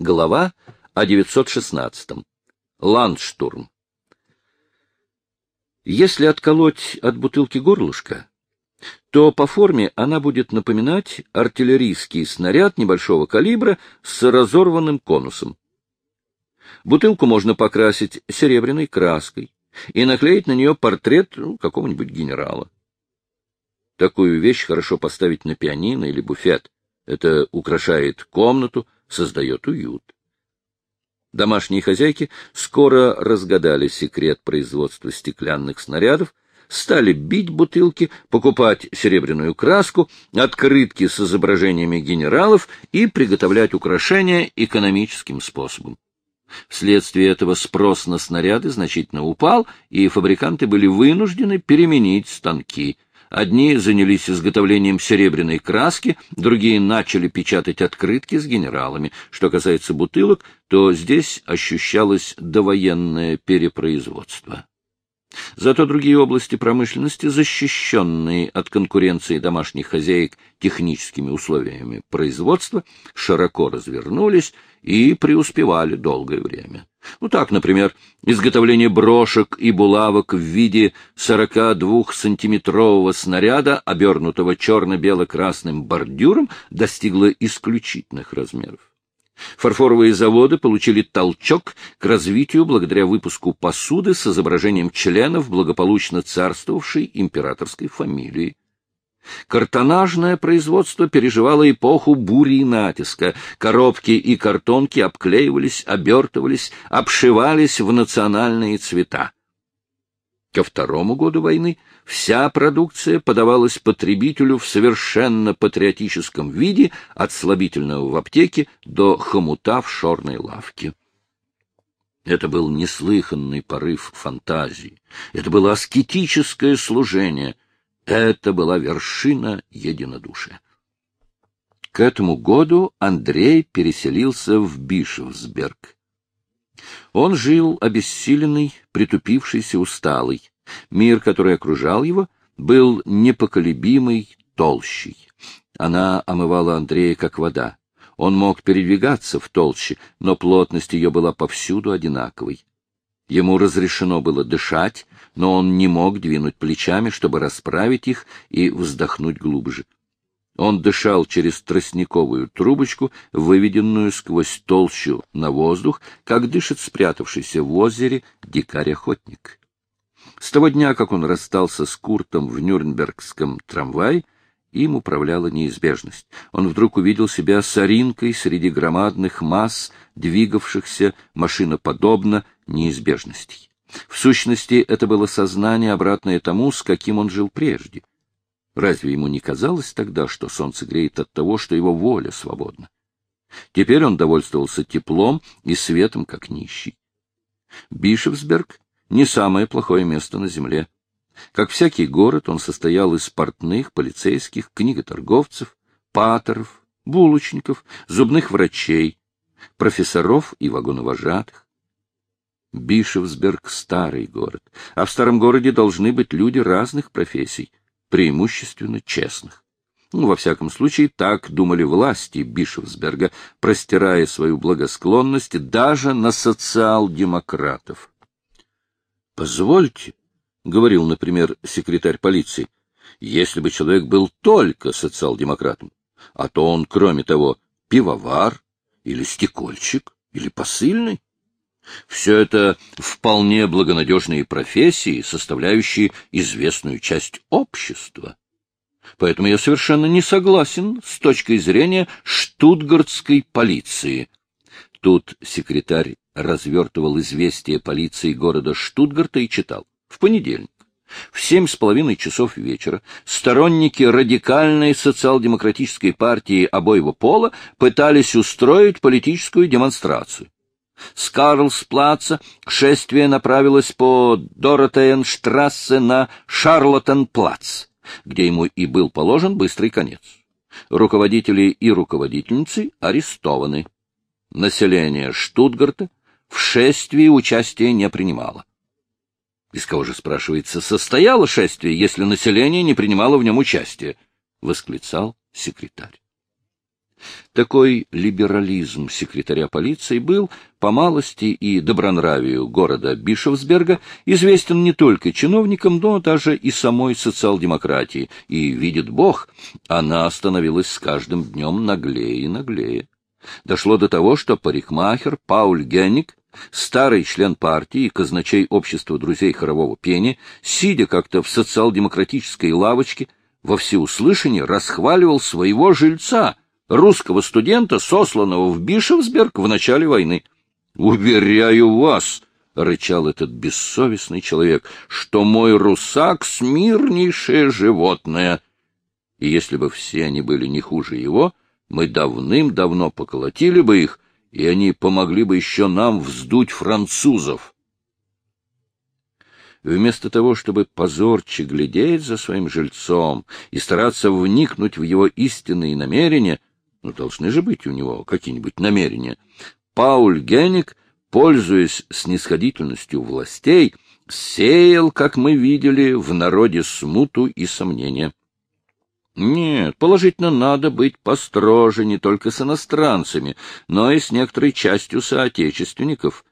Глава о 916. Ландштурм. Если отколоть от бутылки горлышко, то по форме она будет напоминать артиллерийский снаряд небольшого калибра с разорванным конусом. Бутылку можно покрасить серебряной краской и наклеить на нее портрет ну, какого-нибудь генерала. Такую вещь хорошо поставить на пианино или буфет. Это украшает комнату, создает уют. Домашние хозяйки скоро разгадали секрет производства стеклянных снарядов, стали бить бутылки, покупать серебряную краску, открытки с изображениями генералов и приготовлять украшения экономическим способом. Вследствие этого спрос на снаряды значительно упал, и фабриканты были вынуждены переменить станки. Одни занялись изготовлением серебряной краски, другие начали печатать открытки с генералами. Что касается бутылок, то здесь ощущалось довоенное перепроизводство. Зато другие области промышленности, защищенные от конкуренции домашних хозяек техническими условиями производства, широко развернулись и преуспевали долгое время. Ну так, например, изготовление брошек и булавок в виде 42-сантиметрового снаряда, обернутого черно-бело-красным бордюром, достигло исключительных размеров. Фарфоровые заводы получили толчок к развитию благодаря выпуску посуды с изображением членов благополучно царствовавшей императорской фамилии. Картонажное производство переживало эпоху бури и натиска. Коробки и картонки обклеивались, обертывались, обшивались в национальные цвета. Ко второму году войны вся продукция подавалась потребителю в совершенно патриотическом виде, от слабительного в аптеке до хомута в шорной лавке. Это был неслыханный порыв фантазии. Это было аскетическое служение. Это была вершина единодушия. К этому году Андрей переселился в Бишевсберг. Он жил обессиленный, притупившийся, усталый. Мир, который окружал его, был непоколебимый, толщей. Она омывала Андрея, как вода. Он мог передвигаться в толще, но плотность ее была повсюду одинаковой. Ему разрешено было дышать, но он не мог двинуть плечами, чтобы расправить их и вздохнуть глубже. Он дышал через тростниковую трубочку, выведенную сквозь толщу на воздух, как дышит спрятавшийся в озере дикарь-охотник. С того дня, как он расстался с Куртом в Нюрнбергском трамвае, им управляла неизбежность. Он вдруг увидел себя соринкой среди громадных масс, двигавшихся машиноподобно неизбежностей. В сущности, это было сознание, обратное тому, с каким он жил прежде — Разве ему не казалось тогда, что солнце греет от того, что его воля свободна? Теперь он довольствовался теплом и светом, как нищий. Бишевсберг — не самое плохое место на земле. Как всякий город, он состоял из портных, полицейских, книготорговцев, патеров, булочников, зубных врачей, профессоров и вагоновожатых. Бишевсберг — старый город, а в старом городе должны быть люди разных профессий — преимущественно честных. Ну, во всяком случае, так думали власти Бишевсберга, простирая свою благосклонность даже на социал-демократов. «Позвольте», — говорил, например, секретарь полиции, — «если бы человек был только социал-демократом, а то он, кроме того, пивовар или стекольщик или посыльный, все это вполне благонадежные профессии, составляющие известную часть общества. Поэтому я совершенно не согласен с точкой зрения штутгартской полиции. Тут секретарь развертывал известие полиции города Штутгарта и читал. В понедельник, в семь с половиной часов вечера, сторонники радикальной социал-демократической партии обоего пола пытались устроить политическую демонстрацию. С Карлсплаца шествие направилось по Доротеенштрассе на Шарлоттенплац, где ему и был положен быстрый конец. Руководители и руководительницы арестованы. Население Штутгарта в шествии участия не принимало. Из кого же, спрашивается, состояло шествие, если население не принимало в нем участие? — восклицал секретарь. Такой либерализм секретаря полиции был, по малости и добронравию города Бишевсберга, известен не только чиновникам, но даже и самой социал-демократии, и, видит Бог, она становилась с каждым днем наглее и наглее. Дошло до того, что парикмахер Пауль Генник, старый член партии и казначей общества друзей хорового пения, сидя как-то в социал-демократической лавочке, во всеуслышание расхваливал своего жильца — русского студента, сосланного в Бишевсберг в начале войны. «Уверяю вас», — рычал этот бессовестный человек, — «что мой русак — смирнейшее животное. И если бы все они были не хуже его, мы давным-давно поколотили бы их, и они помогли бы еще нам вздуть французов». Вместо того, чтобы позорче глядеть за своим жильцом и стараться вникнуть в его истинные намерения, ну, должны же быть у него какие-нибудь намерения. Пауль Генник, пользуясь снисходительностью властей, сеял, как мы видели, в народе смуту и сомнения. Нет, положительно надо быть построже не только с иностранцами, но и с некоторой частью соотечественников.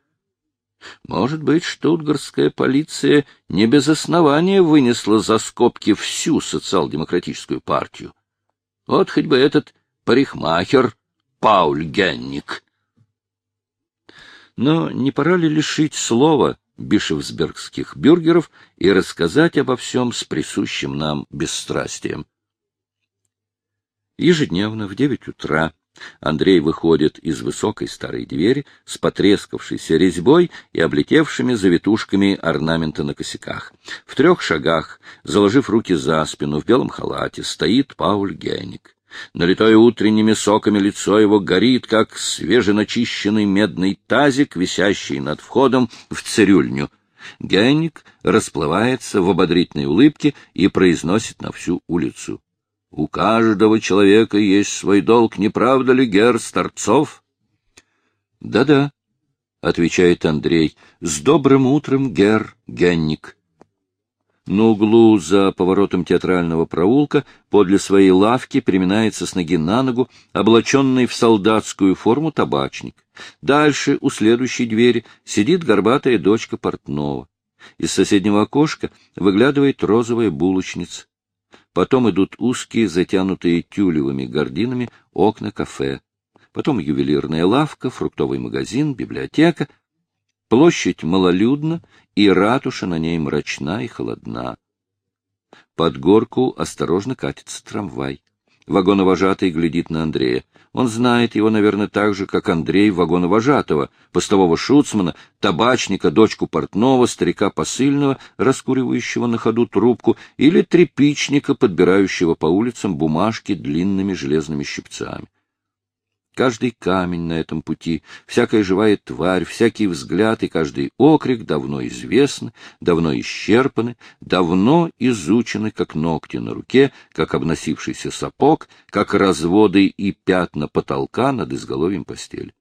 Может быть, штутгарская полиция не без основания вынесла за скобки всю социал-демократическую партию. Вот хоть бы этот парикмахер Пауль Генник. Но не пора ли лишить слова бишевсбергских бюргеров и рассказать обо всем с присущим нам бесстрастием? Ежедневно в девять утра Андрей выходит из высокой старой двери с потрескавшейся резьбой и облетевшими завитушками орнамента на косяках. В трех шагах, заложив руки за спину, в белом халате, стоит Пауль Генник. Налитое утренними соками лицо его горит, как свеженачищенный медный тазик, висящий над входом в цирюльню. Генник расплывается в ободрительной улыбке и произносит на всю улицу. — У каждого человека есть свой долг, не правда ли, гер Старцов? Да — Да-да, — отвечает Андрей, — с добрым утром, гер Генник. На углу за поворотом театрального проулка подле своей лавки приминается с ноги на ногу облаченный в солдатскую форму табачник. Дальше, у следующей двери, сидит горбатая дочка портного. Из соседнего окошка выглядывает розовая булочница. Потом идут узкие, затянутые тюлевыми гординами окна кафе. Потом ювелирная лавка, фруктовый магазин, библиотека — Площадь малолюдна, и ратуша на ней мрачна и холодна. Под горку осторожно катится трамвай. Вагоновожатый глядит на Андрея. Он знает его, наверное, так же, как Андрей вагоновожатого, постового шуцмана, табачника, дочку портного, старика посыльного, раскуривающего на ходу трубку, или трепичника, подбирающего по улицам бумажки длинными железными щипцами. Каждый камень на этом пути, всякая живая тварь, всякий взгляд и каждый окрик давно известны, давно исчерпаны, давно изучены, как ногти на руке, как обносившийся сапог, как разводы и пятна потолка над изголовьем постели.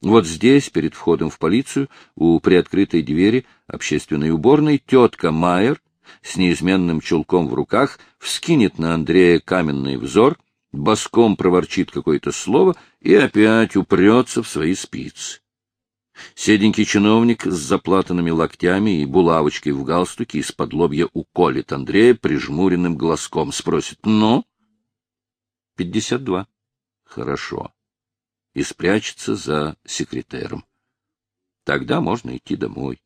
Вот здесь, перед входом в полицию, у приоткрытой двери общественной уборной, тетка Майер с неизменным чулком в руках вскинет на Андрея каменный взор — боском проворчит какое-то слово и опять упрется в свои спицы. Седенький чиновник с заплатанными локтями и булавочкой в галстуке из-под лобья уколет Андрея прижмуренным глазком, спросит «Ну?» «Пятьдесят два». «Хорошо». И спрячется за секретером. Тогда можно идти домой.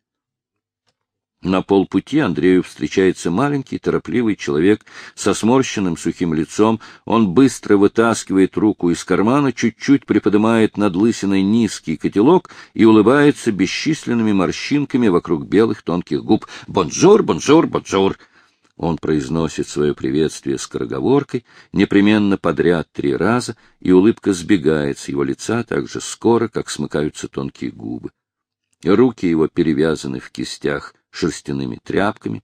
На полпути Андрею встречается маленький, торопливый человек со сморщенным сухим лицом. Он быстро вытаскивает руку из кармана, чуть-чуть приподнимает над лысиной низкий котелок и улыбается бесчисленными морщинками вокруг белых тонких губ. «Bonjour, bonjour, bonjour!» Он произносит свое приветствие скороговоркой, непременно подряд три раза, и улыбка сбегает с его лица так же скоро, как смыкаются тонкие губы. Руки его перевязаны в кистях шерстяными тряпками.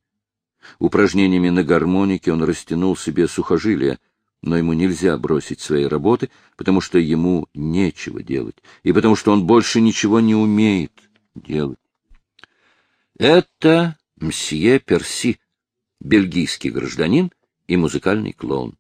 Упражнениями на гармонике он растянул себе сухожилия, но ему нельзя бросить свои работы, потому что ему нечего делать, и потому что он больше ничего не умеет делать. Это мсье Перси, бельгийский гражданин и музыкальный клоун.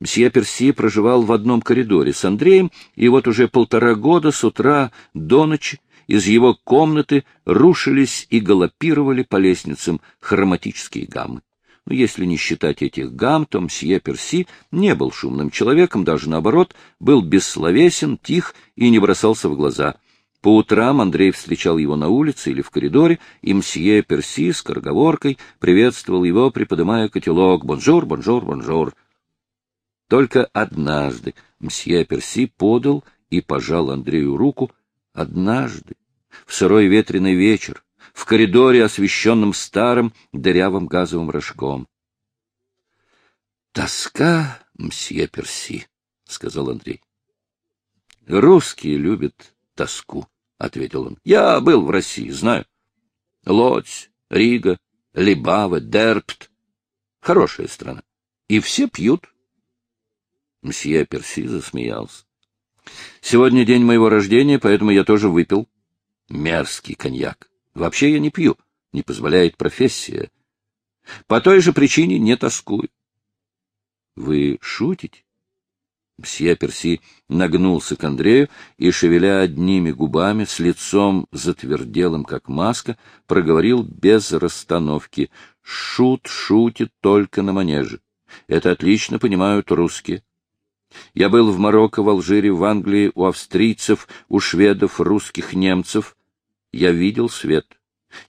Мсье Перси проживал в одном коридоре с Андреем, и вот уже полтора года с утра до ночи из его комнаты рушились и галопировали по лестницам хроматические гаммы. Но если не считать этих гамм, то мсье Перси не был шумным человеком, даже наоборот, был бессловесен, тих и не бросался в глаза. По утрам Андрей встречал его на улице или в коридоре, и мсье Перси скороговоркой приветствовал его, приподнимая котелок «Bonjour, bonjour, bonjour». Только однажды мсье Перси подал и пожал Андрею руку, однажды, в сырой ветреный вечер, в коридоре, освещенном старым дырявым газовым рожком. — Тоска, мсье Перси, — сказал Андрей. — Русские любят тоску, — ответил он. — Я был в России, знаю. Лодзь, Рига, Либава, Дерпт. Хорошая страна. И все пьют. Мсье Перси засмеялся. — Сегодня день моего рождения, поэтому я тоже выпил. Мерзкий коньяк. Вообще я не пью, не позволяет профессия. По той же причине не тоскую. Вы шутите? Мсье Перси нагнулся к Андрею и, шевеля одними губами, с лицом затверделым, как маска, проговорил без расстановки. Шут шутит только на манеже. Это отлично понимают русские. Я был в Марокко, в Алжире, в Англии, у австрийцев, у шведов, русских, немцев я видел свет.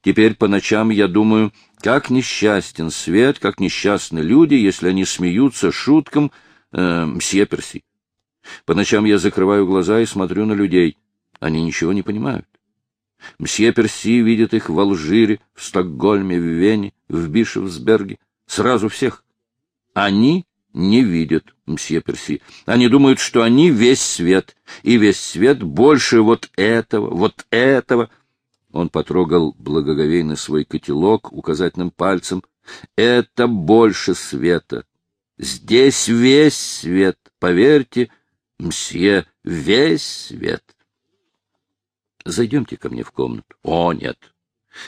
Теперь по ночам я думаю, как несчастен свет, как несчастны люди, если они смеются шуткам э, мсье Перси. По ночам я закрываю глаза и смотрю на людей. Они ничего не понимают. Мсье Перси видит их в Алжире, в Стокгольме, в Вене, в Бишевсберге. Сразу всех. Они не видят мсье Перси. Они думают, что они весь свет, и весь свет больше вот этого, вот этого. Он потрогал благоговейно свой котелок указательным пальцем. Это больше света. Здесь весь свет, поверьте, мсье, весь свет. Зайдемте ко мне в комнату. О, нет.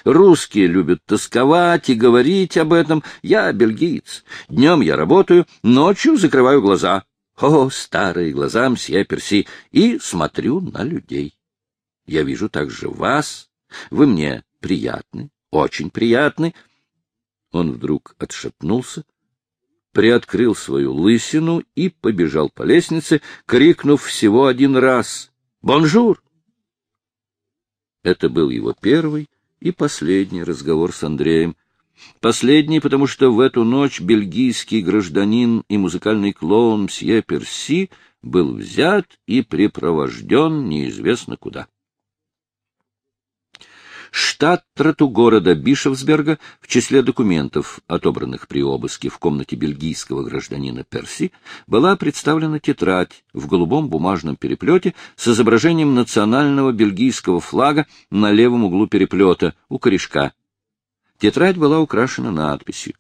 Русские любят тосковать и говорить об этом. Я бельгиец. Днем я работаю, ночью закрываю глаза. О, старые глаза, мсье Перси, и смотрю на людей. Я вижу также вас, вы мне приятны, очень приятны. Он вдруг отшатнулся, приоткрыл свою лысину и побежал по лестнице, крикнув всего один раз «Bonjour!». Это был его первый и последний разговор с Андреем. Последний, потому что в эту ночь бельгийский гражданин и музыкальный клоун Мсье Перси был взят и припровожден неизвестно куда. Штаттроту города Бишевсберга в числе документов, отобранных при обыске в комнате бельгийского гражданина Перси, была представлена тетрадь в голубом бумажном переплете с изображением национального бельгийского флага на левом углу переплета у корешка. Тетрадь была украшена надписью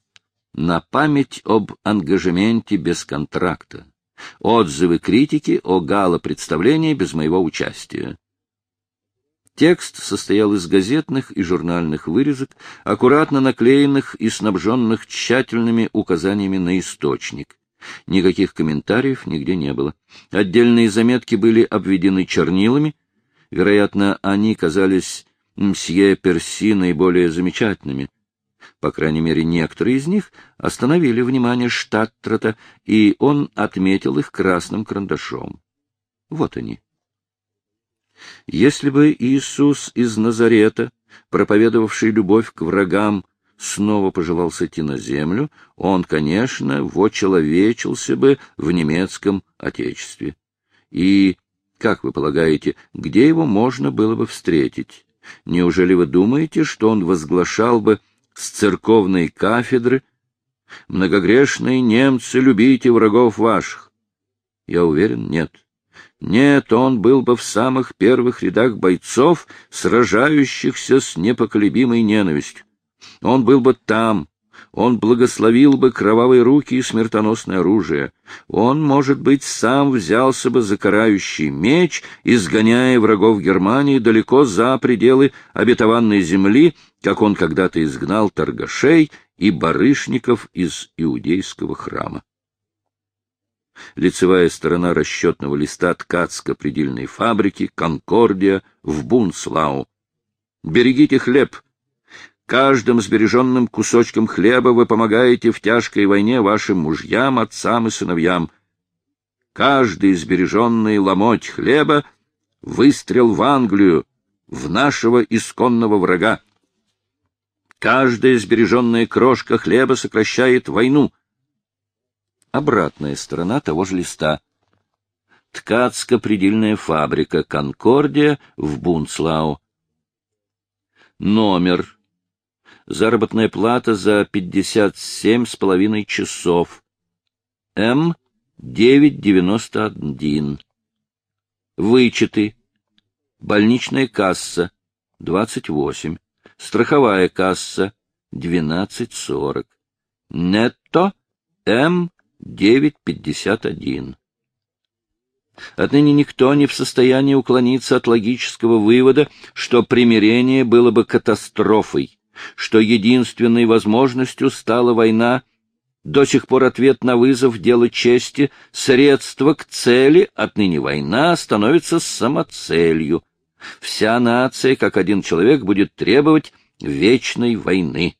«На память об ангажементе без контракта. Отзывы критики о гала-представлении без моего участия. Текст состоял из газетных и журнальных вырезок, аккуратно наклеенных и снабженных тщательными указаниями на источник. Никаких комментариев нигде не было. Отдельные заметки были обведены чернилами. Вероятно, они казались мсье Перси наиболее замечательными. По крайней мере, некоторые из них остановили внимание Штаттрата, и он отметил их красным карандашом. Вот они. Если бы Иисус из Назарета, проповедовавший любовь к врагам, снова пожелал сойти на землю, он, конечно, вочеловечился бы в немецком отечестве. И, как вы полагаете, где его можно было бы встретить? Неужели вы думаете, что он возглашал бы с церковной кафедры «Многогрешные немцы, любите врагов ваших»? Я уверен, нет. Нет, он был бы в самых первых рядах бойцов, сражающихся с непоколебимой ненавистью. Он был бы там, он благословил бы кровавые руки и смертоносное оружие. Он, может быть, сам взялся бы за карающий меч, изгоняя врагов Германии далеко за пределы обетованной земли, как он когда-то изгнал торгашей и барышников из иудейского храма. Лицевая сторона расчетного листа ткацко-предельной фабрики «Конкордия» в Бунслау. Берегите хлеб. Каждым сбереженным кусочком хлеба вы помогаете в тяжкой войне вашим мужьям, отцам и сыновьям. Каждый сбереженный ломоть хлеба — выстрел в Англию, в нашего исконного врага. Каждая сбереженная крошка хлеба сокращает войну. Обратная сторона того же листа. Ткацко-предельная фабрика «Конкордия» в Бунцлау. Номер. Заработная плата за 57 с половиной часов. М. 991. Вычеты. Больничная касса. 28. Страховая касса. 12.40. Нетто. М. 951. Отныне никто не в состоянии уклониться от логического вывода, что примирение было бы катастрофой, что единственной возможностью стала война, до сих пор ответ на вызов — дело чести, средство к цели, отныне война становится самоцелью. Вся нация, как один человек, будет требовать вечной войны.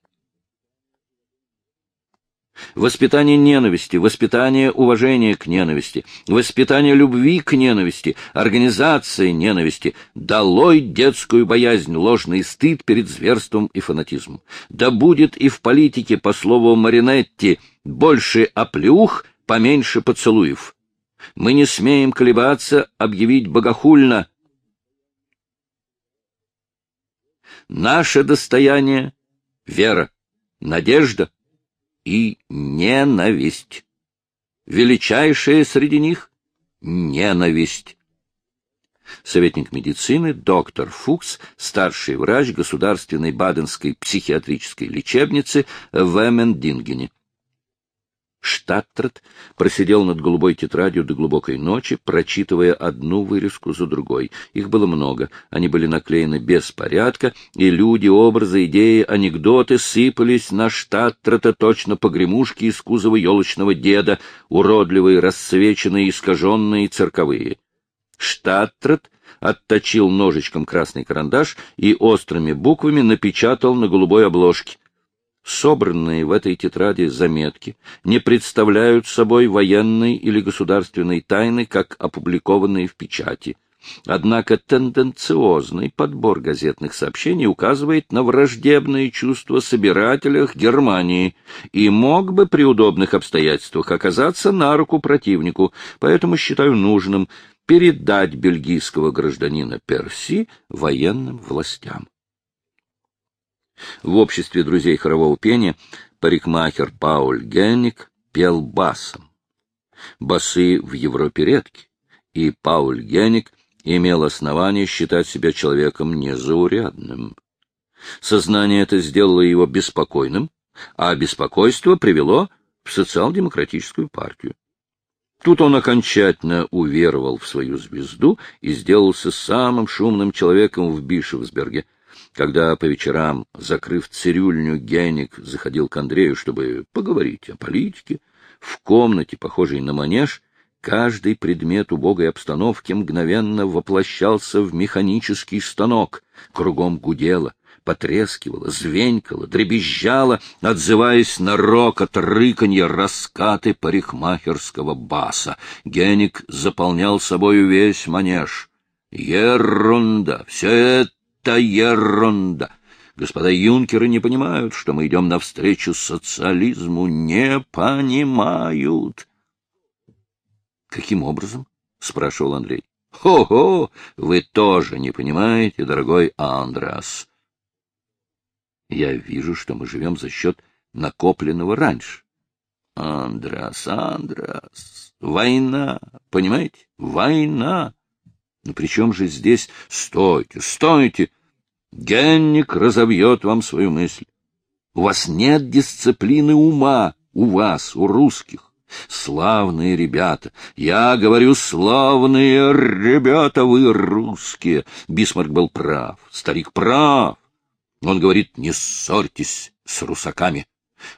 Воспитание ненависти, воспитание уважения к ненависти, воспитание любви к ненависти, организация ненависти, долой детскую боязнь, ложный стыд перед зверством и фанатизмом. Да будет и в политике, по слову Маринетти, больше оплеух, поменьше поцелуев. Мы не смеем колебаться, объявить богохульно. Наше достояние — вера, надежда — и ненависть. Величайшая среди них — ненависть. Советник медицины, доктор Фукс, старший врач Государственной Баденской психиатрической лечебницы в Эммендингене. Штаттрат просидел над голубой тетрадью до глубокой ночи, прочитывая одну вырезку за другой. Их было много, они были наклеены без порядка, и люди, образы, идеи, анекдоты сыпались на Штаттрата точно погремушки из кузова елочного деда, уродливые, расцвеченные, искаженные, цирковые. Штаттрат отточил ножичком красный карандаш и острыми буквами напечатал на голубой обложке Собранные в этой тетради заметки не представляют собой военной или государственной тайны, как опубликованные в печати. Однако тенденциозный подбор газетных сообщений указывает на враждебные чувства собирателях Германии и мог бы при удобных обстоятельствах оказаться на руку противнику, поэтому считаю нужным передать бельгийского гражданина Перси военным властям. В обществе друзей хорового пения парикмахер Пауль Генник пел басом. Басы в Европе редки, и Пауль Генник имел основание считать себя человеком незаурядным. Сознание это сделало его беспокойным, а беспокойство привело в социал-демократическую партию. Тут он окончательно уверовал в свою звезду и сделался самым шумным человеком в Бишевсберге — когда по вечерам, закрыв цирюльню, Геник заходил к Андрею, чтобы поговорить о политике, в комнате, похожей на манеж, каждый предмет убогой обстановки мгновенно воплощался в механический станок, кругом гудело, потрескивало, звенькало, дребезжало, отзываясь на рокот, рыканье, раскаты парикмахерского баса. Геник заполнял собою весь манеж. Ерунда! Все это ерунда. Господа юнкеры не понимают, что мы идем навстречу социализму, не понимают. — Каким образом? — спрашивал Андрей. — Хо-хо, вы тоже не понимаете, дорогой Андрас. Я вижу, что мы живем за счет накопленного раньше. Андрас, Андрас, война, понимаете, война. Но при чем же здесь... Стойте, стойте! Генник разовьет вам свою мысль. У вас нет дисциплины ума, у вас, у русских. Славные ребята! Я говорю, славные ребята, вы русские! Бисмарк был прав, старик прав. Он говорит, не ссорьтесь с русаками.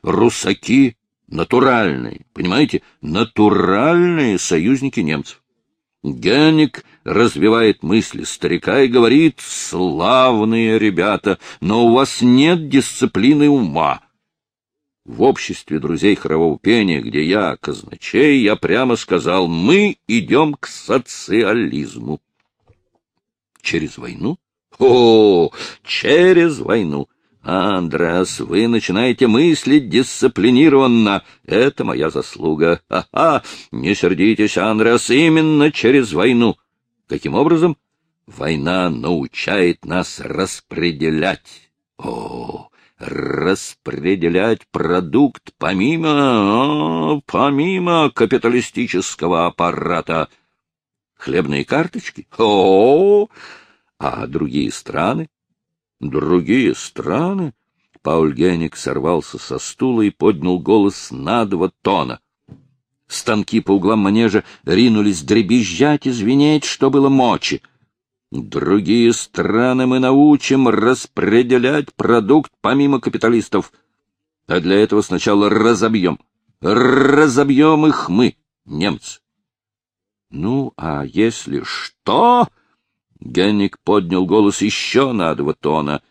Русаки натуральные, понимаете, натуральные союзники немцев. Генник развивает мысли старика и говорит, славные ребята, но у вас нет дисциплины ума. В обществе друзей хорового пения, где я казначей, я прямо сказал, мы идем к социализму. Через войну? О, через войну. Андрес, вы начинаете мыслить дисциплинированно. Это моя заслуга. Ага, не сердитесь, Андрес, именно через войну. Каким образом? Война научает нас распределять. О, распределять продукт помимо, помимо капиталистического аппарата. Хлебные карточки? О, а другие страны? Другие страны? Пауль Геник сорвался со стула и поднял голос на два тона. Станки по углам манежа ринулись дребезжать и звенеть, что было мочи. Другие страны мы научим распределять продукт помимо капиталистов. А для этого сначала разобьем. Разобьем их мы, немцы. Ну, а если что... Генник поднял голос еще на два тона.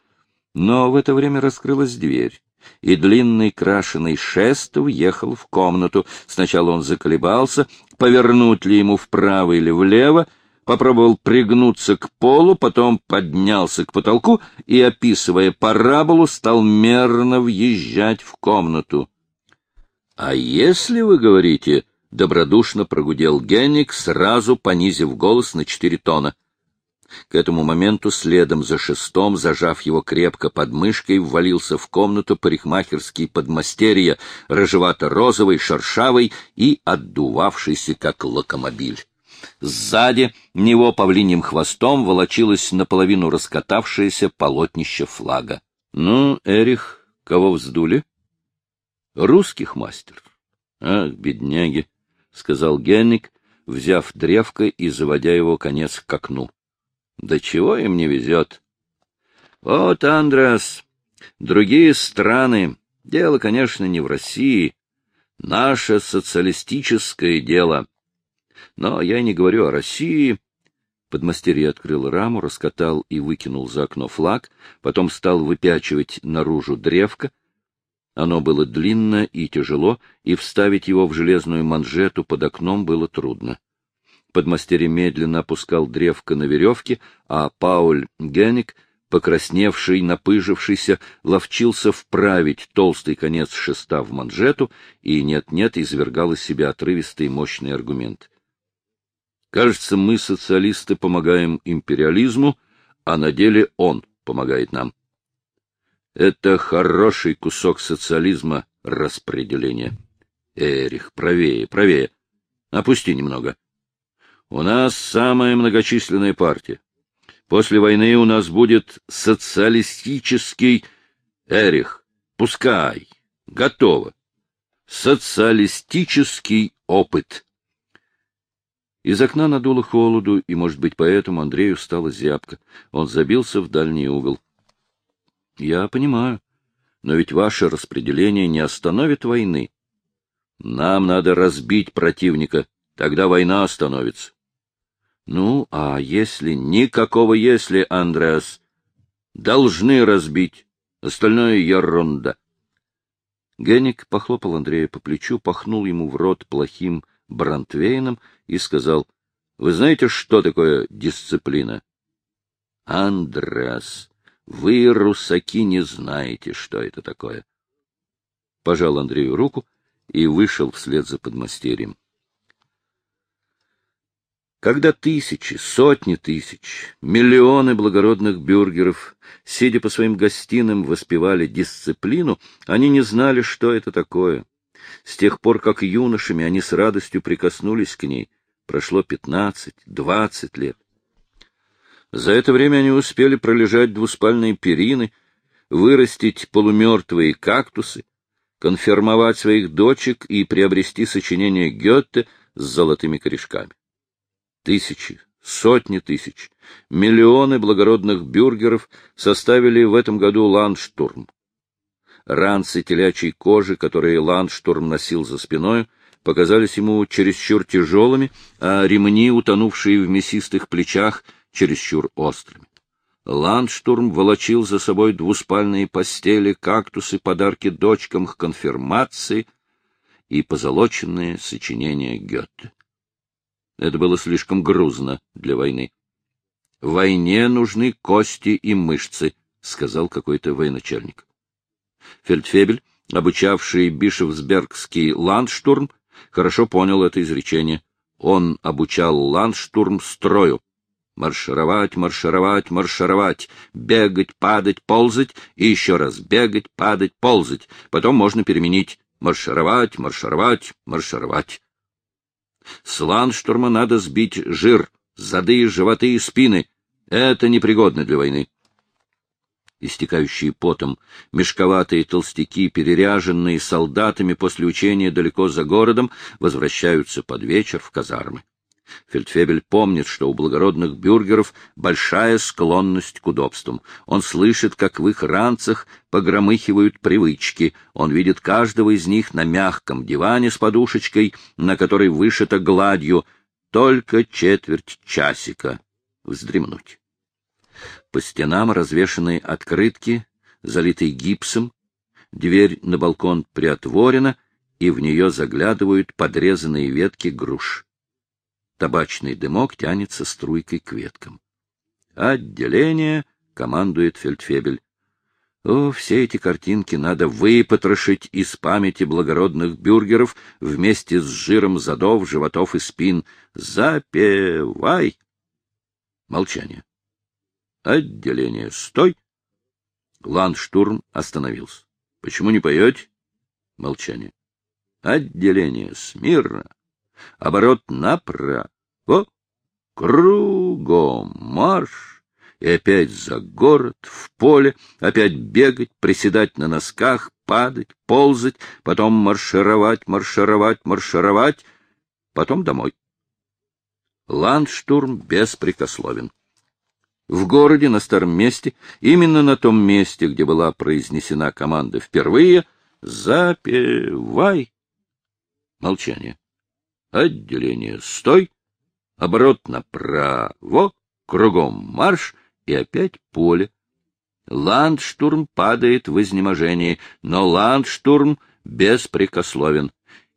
Но в это время раскрылась дверь, и длинный крашеный шест въехал в комнату. Сначала он заколебался, повернуть ли ему вправо или влево, попробовал пригнуться к полу, потом поднялся к потолку и, описывая параболу, стал мерно въезжать в комнату. — А если вы говорите, — добродушно прогудел Генник, сразу понизив голос на четыре тона, к этому моменту следом за шестом, зажав его крепко под мышкой, ввалился в комнату парикмахерский подмастерье, рыжевато-розовый, шершавый и отдувавшийся, как локомобиль. Сзади него павлиним хвостом волочилось наполовину раскатавшееся полотнище флага. — Ну, Эрих, кого вздули? — Русских мастер. — Ах, бедняги, — сказал Генник, взяв древко и заводя его конец к окну. Да чего им не везет? Вот, Андрес, другие страны, дело, конечно, не в России, наше социалистическое дело. Но я не говорю о России. Подмастерье открыл раму, раскатал и выкинул за окно флаг, потом стал выпячивать наружу древко. Оно было длинно и тяжело, и вставить его в железную манжету под окном было трудно. Подмастерье медленно опускал древко на веревке, а Пауль Генник, покрасневший, напыжившийся, ловчился вправить толстый конец шеста в манжету и нет-нет извергал из себя отрывистый мощный аргумент. Кажется, мы, социалисты, помогаем империализму, а на деле он помогает нам. Это хороший кусок социализма распределения. Эрих, правее, правее. Опусти немного. У нас самая многочисленная партия. После войны у нас будет социалистический Эрих. Пускай. Готово. Социалистический опыт. Из окна надуло холоду, и, может быть, поэтому Андрею стало зябко. Он забился в дальний угол. — Я понимаю. Но ведь ваше распределение не остановит войны. Нам надо разбить противника, тогда война остановится. Ну, а если никакого если, Андреас? Должны разбить. Остальное ерунда. Генник похлопал Андрея по плечу, пахнул ему в рот плохим брантвейном и сказал, — Вы знаете, что такое дисциплина? — Андреас, вы, русаки, не знаете, что это такое. Пожал Андрею руку и вышел вслед за подмастерьем. Когда тысячи, сотни тысяч, миллионы благородных бюргеров, сидя по своим гостиным, воспевали дисциплину, они не знали, что это такое. С тех пор, как юношами они с радостью прикоснулись к ней, прошло пятнадцать, двадцать лет. За это время они успели пролежать двуспальные перины, вырастить полумертвые кактусы, конфирмовать своих дочек и приобрести сочинение Гетте с золотыми корешками. Тысячи, сотни тысяч, миллионы благородных бюргеров составили в этом году ландштурм. ранцы телячьей кожи, которые Ландштурм носил за спиной, показались ему чересчур тяжелыми, а ремни, утонувшие в мясистых плечах, чересчур острыми. Ландштурм волочил за собой двуспальные постели, кактусы, подарки дочкам к конфирмации и позолоченные сочинения Гёте. Это было слишком грузно для войны. «Войне нужны кости и мышцы», — сказал какой-то военачальник. Фельдфебель, обучавший бишевсбергский ландштурм, хорошо понял это изречение. Он обучал ландштурм строю. Маршировать, маршировать, маршировать, бегать, падать, ползать и еще раз бегать, падать, ползать. Потом можно переменить маршировать, маршировать, маршировать. С ландштурма надо сбить жир, зады, животы и спины. Это непригодно для войны истекающие потом, мешковатые толстяки, переряженные солдатами после учения далеко за городом, возвращаются под вечер в казармы. Фельдфебель помнит, что у благородных бюргеров большая склонность к удобствам. Он слышит, как в их ранцах погромыхивают привычки. Он видит каждого из них на мягком диване с подушечкой, на которой вышито гладью только четверть часика вздремнуть. По стенам развешаны открытки, залитые гипсом, дверь на балкон приотворена, и в нее заглядывают подрезанные ветки груш. Табачный дымок тянется струйкой к веткам. «Отделение!» — командует фельдфебель. О, все эти картинки надо выпотрошить из памяти благородных бюргеров вместе с жиром задов, животов и спин. Запевай! Молчание. Отделение. Стой! Ландштурм остановился. Почему не поете? Молчание. Отделение. Смирно. Оборот направо. Кругом марш. И опять за город, в поле, опять бегать, приседать на носках, падать, ползать, потом маршировать, маршировать, маршировать, потом домой. Ландштурм беспрекословен. В городе, на старом месте, именно на том месте, где была произнесена команда впервые, «Запевай!» Молчание. Отделение «Стой!» Оборот направо, кругом марш и опять поле. Ландштурм падает в изнеможении, но ландштурм беспрекословен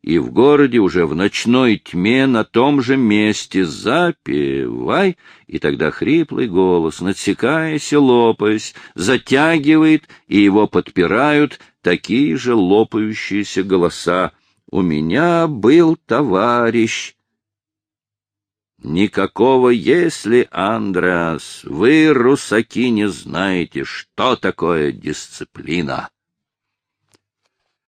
и в городе уже в ночной тьме на том же месте запевай, и тогда хриплый голос, надсекаясь и лопаясь, затягивает, и его подпирают такие же лопающиеся голоса. «У меня был товарищ». Никакого «если», Андреас, вы, русаки, не знаете, что такое дисциплина.